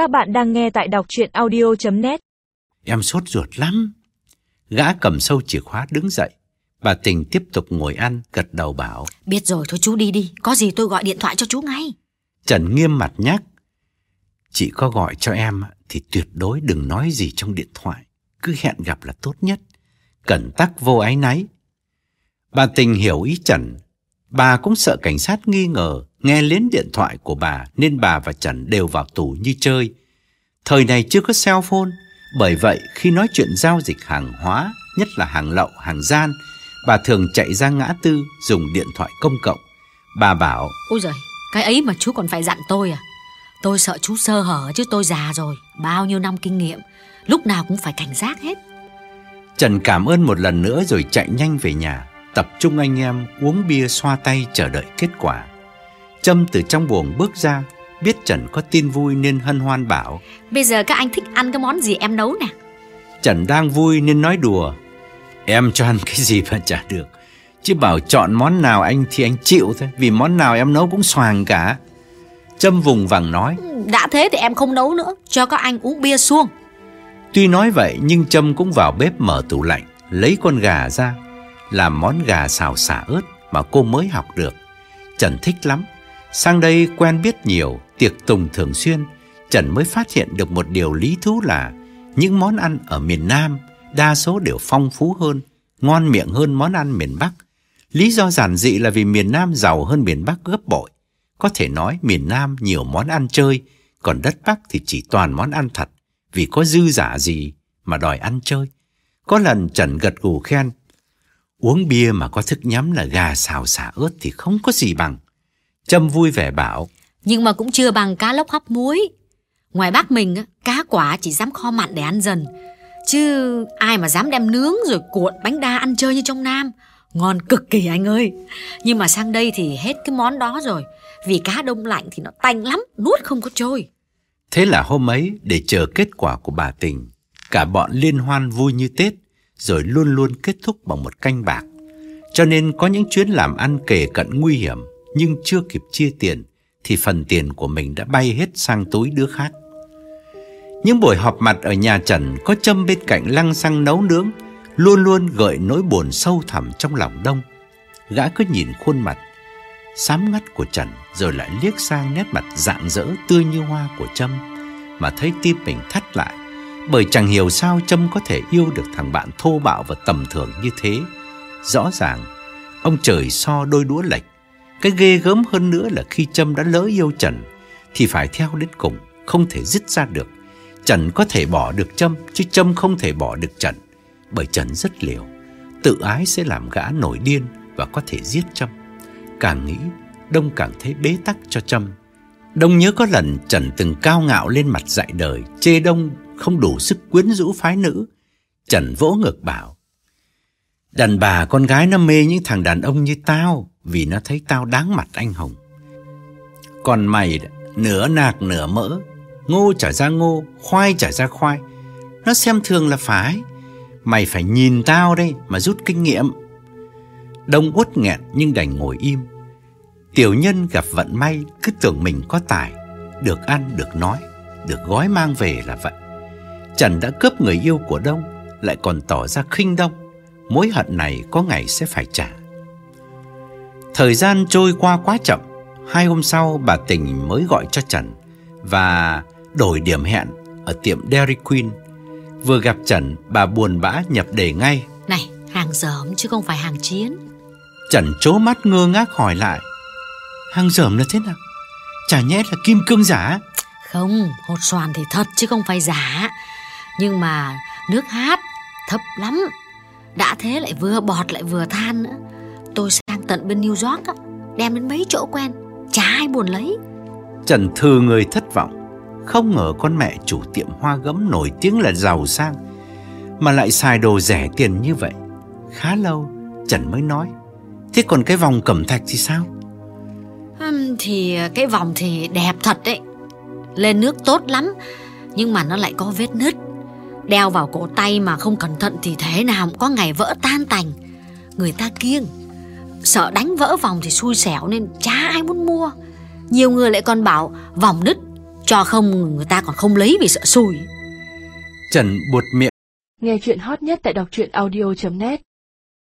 Các bạn đang nghe tại đọc chuyện audio.net Em sốt ruột lắm. Gã cầm sâu chìa khóa đứng dậy. Bà Tình tiếp tục ngồi ăn, gật đầu bảo. Biết rồi thôi chú đi đi, có gì tôi gọi điện thoại cho chú ngay. Trần nghiêm mặt nhắc. Chị có gọi cho em thì tuyệt đối đừng nói gì trong điện thoại. Cứ hẹn gặp là tốt nhất. Cẩn tắc vô ái náy. Bà Tình hiểu ý Trần. Bà cũng sợ cảnh sát nghi ngờ nghe lén điện thoại của bà nên bà và Trần đều vào tù như chơi. Thời này chưa có cell phone, bởi vậy khi nói chuyện giao dịch hàng hóa, nhất là hàng lậu, hàng gian, bà thường chạy ra ngã tư dùng điện thoại công cộng. Bà bảo, Ôi giời, cái ấy mà chú còn phải dặn tôi à? Tôi sợ chú sơ hở chứ tôi già rồi, bao nhiêu năm kinh nghiệm, lúc nào cũng phải cảnh giác hết. Trần cảm ơn một lần nữa rồi chạy nhanh về nhà, tập trung anh em uống bia xoa tay chờ đợi kết quả. Trâm từ trong buồng bước ra, biết Trần có tin vui nên hân hoan bảo. Bây giờ các anh thích ăn cái món gì em nấu nè? Trần đang vui nên nói đùa. Em cho ăn cái gì mà chả được. Chứ bảo chọn món nào anh thì anh chịu thôi, vì món nào em nấu cũng xoàng cả. Trâm vùng vằng nói. Đã thế thì em không nấu nữa, cho các anh uống bia xuông. Tuy nói vậy nhưng Trâm cũng vào bếp mở tủ lạnh, lấy con gà ra, làm món gà xào xả ớt mà cô mới học được. Trần thích lắm. Sang đây quen biết nhiều, tiệc tùng thường xuyên, Trần mới phát hiện được một điều lý thú là những món ăn ở miền Nam đa số đều phong phú hơn, ngon miệng hơn món ăn miền Bắc. Lý do giản dị là vì miền Nam giàu hơn miền Bắc gấp bội. Có thể nói miền Nam nhiều món ăn chơi, còn đất Bắc thì chỉ toàn món ăn thật, vì có dư giả gì mà đòi ăn chơi. Có lần Trần gật gù khen, uống bia mà có thức nhắm là gà xào xả ớt thì không có gì bằng. Trâm vui vẻ bảo, Nhưng mà cũng chưa bằng cá lóc hấp muối. Ngoài Bắc mình, á, cá quả chỉ dám kho mặn để ăn dần. Chứ ai mà dám đem nướng rồi cuộn bánh đa ăn chơi như trong Nam. Ngon cực kỳ anh ơi. Nhưng mà sang đây thì hết cái món đó rồi. Vì cá đông lạnh thì nó tanh lắm, nuốt không có trôi. Thế là hôm ấy để chờ kết quả của bà Tình, cả bọn liên hoan vui như Tết, rồi luôn luôn kết thúc bằng một canh bạc. Cho nên có những chuyến làm ăn kể cận nguy hiểm, nhưng chưa kịp chia tiền, thì phần tiền của mình đã bay hết sang túi đứa khác. Những buổi họp mặt ở nhà Trần có châm bên cạnh lăng xăng nấu nướng, luôn luôn gợi nỗi buồn sâu thẳm trong lòng đông. Gã cứ nhìn khuôn mặt xám ngắt của Trần rồi lại liếc sang nét mặt rạng rỡ tươi như hoa của Trâm mà thấy tim mình thắt lại bởi chẳng hiểu sao Trâm có thể yêu được thằng bạn thô bạo và tầm thường như thế. Rõ ràng, ông trời so đôi đũa lệch. Cái ghê gớm hơn nữa là khi Trâm đã lỡ yêu Trần thì phải theo đến cùng, không thể dứt ra được. Trần có thể bỏ được Trâm chứ Trâm không thể bỏ được Trần bởi Trần rất liều. Tự ái sẽ làm gã nổi điên và có thể giết Trâm. Càng nghĩ, Đông càng thấy bế tắc cho Trâm. Đông nhớ có lần Trần từng cao ngạo lên mặt dạy đời, chê Đông không đủ sức quyến rũ phái nữ. Trần vỗ ngực bảo, Đàn bà con gái nó mê những thằng đàn ông như tao vì nó thấy tao đáng mặt anh hùng. Còn mày nửa nạc nửa mỡ, ngô trả ra ngô, khoai trả ra khoai. Nó xem thường là phải. Mày phải nhìn tao đây mà rút kinh nghiệm. Đông uất nghẹn nhưng đành ngồi im. Tiểu nhân gặp vận may cứ tưởng mình có tài, được ăn, được nói, được gói mang về là vậy. Trần đã cướp người yêu của Đông, lại còn tỏ ra khinh Đông. Mối hận này có ngày sẽ phải trả. Thời gian trôi qua quá chậm. Hai hôm sau bà Tình mới gọi cho Trần và đổi điểm hẹn ở tiệm Dairy Queen. Vừa gặp Trần, bà buồn bã nhập đề ngay. Này, hàng dởm chứ không phải hàng chiến. Trần chố mắt ngơ ngác hỏi lại. Hàng dởm là thế nào? Chả nhẽ là kim cương giả? Không, hột xoàn thì thật chứ không phải giả. Nhưng mà nước hát thấp lắm. Đã thế lại vừa bọt lại vừa than nữa. Tôi sang tận bên New York á, đem đến mấy chỗ quen, chả ai buồn lấy. Trần thư người thất vọng. Không ngờ con mẹ chủ tiệm hoa gấm nổi tiếng là giàu sang Mà lại xài đồ rẻ tiền như vậy Khá lâu Trần mới nói Thế còn cái vòng cẩm thạch thì sao thì cái vòng thì đẹp thật đấy Lên nước tốt lắm Nhưng mà nó lại có vết nứt Đeo vào cổ tay mà không cẩn thận Thì thế nào cũng có ngày vỡ tan tành. Người ta kiêng Sợ đánh vỡ vòng thì xui xẻo Nên chả ai muốn mua. Nhiều người lại còn bảo vòng nứt Cho không người ta còn không lấy vì sợ xui. Trần buột miệng. Nghe chuyện hot nhất tại đọc truyện audio.net